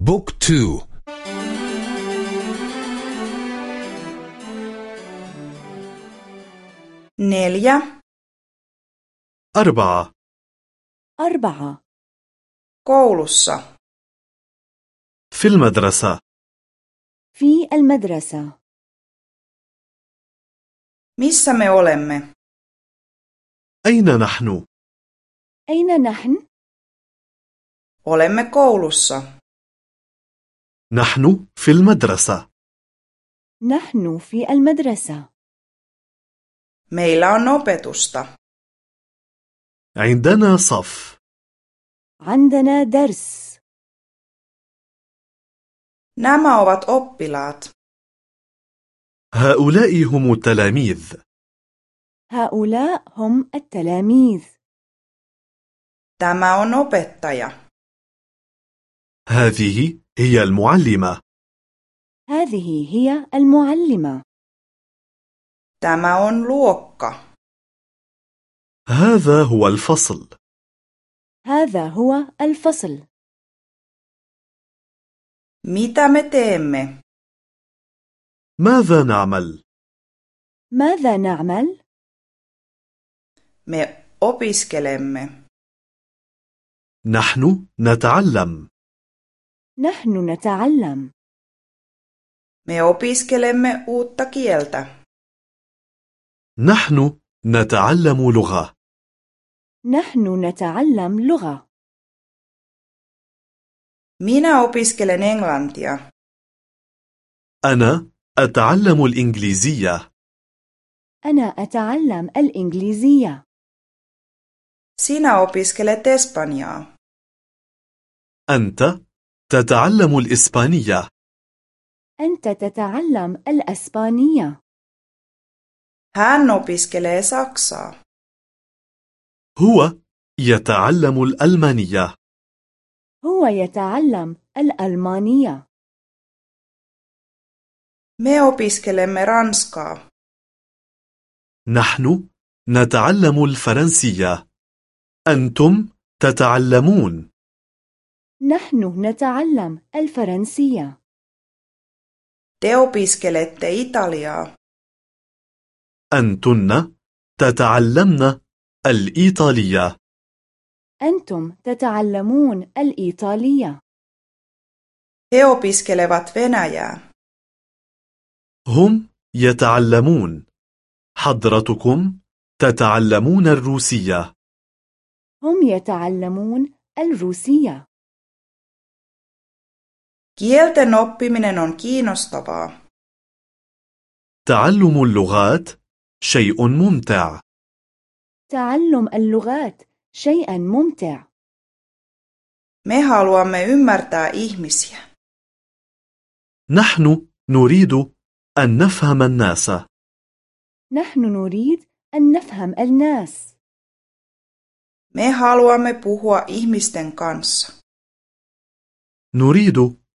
بوك تو. نيليا. أربعة. أربعة. koulussa في المدرسة. في المدرسة. Missä me olemme? أين نحن؟ أين نحن؟ olemme koulussa. نحن في المدرسة. نحن في المدرسة. Meillä on opetusta. عندنا صف. عندنا درس. Nämä ovat oppilaat. هؤلاء هم التلاميذ. هؤلاء هم التلاميذ. Tämä on opettaja. هذه هي المعلمة. هذه هي المعلمة. Tämä on luokka. هذا هو الفصل. هذا هو الفصل. Mitä me teemme? ماذا نعمل؟ ماذا نعمل؟ me opiskelemme. نحن نتعلم. نحن نتعلم. Me opiskelemme uutta kieltä. نحن نتعلم لغة. نحن نتعلم لغة. Minä opiskelen englantia. أنا أتعلم الإنجليزية. أنا أتعلم الإنجليزية. Sinä opiskelet espanjaa. أنت تتعلم الإسبانية. أنت تتعلم الأسبانية. Hän opiskelee saksaa هو يتعلم الألمانية. هو يتعلم الألمانية. Me opiskelemme ranskaa نحن نتعلم الفرنسية. أنتم تتعلمون. نحن نتعلم الفرنسية. Te opiskelette italiaa. أنتن تتعلمن الإيطالية. أنتم تتعلمون الإيطالية. He opiskelevat venäjää. هم يتعلمون. حضرتكم تتعلمون الروسية. هم يتعلمون الروسية. Kielten oppiminen on kiinnostavaa تعلم اللغات شيء ممتع تعلم اللغات شيئا ممتع me haluamme ymmärtää ihmisiä نحن نريد أن نفهم الناس نحن نريد أن نفهم الناس me haluamme puhua ihmisten kanssa نريد